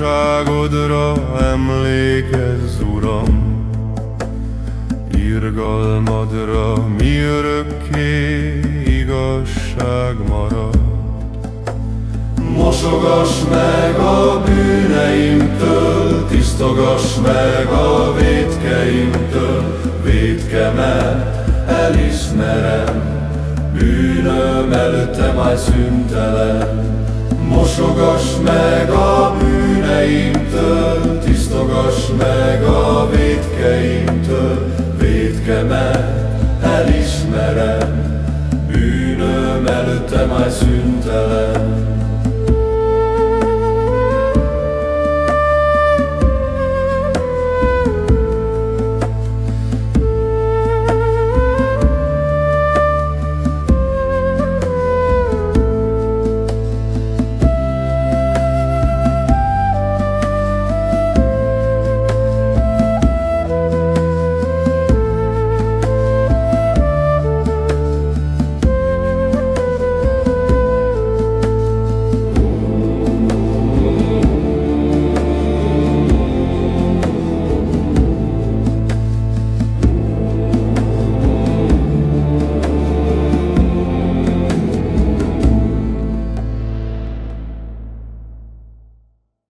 Jóskodra emlékezz, Uram, Irgalmadra mi örökké igazság marad. Mosogass meg a bűneimtől, tisztogass meg a védkeimtől, védkemet elismerem, bűnöm előttem áll szüntelen. Mosogass meg a bűneimtől, tisztogass meg a védkeimtől, védkemet elismerem, bűnöm előttem áll szüntelen.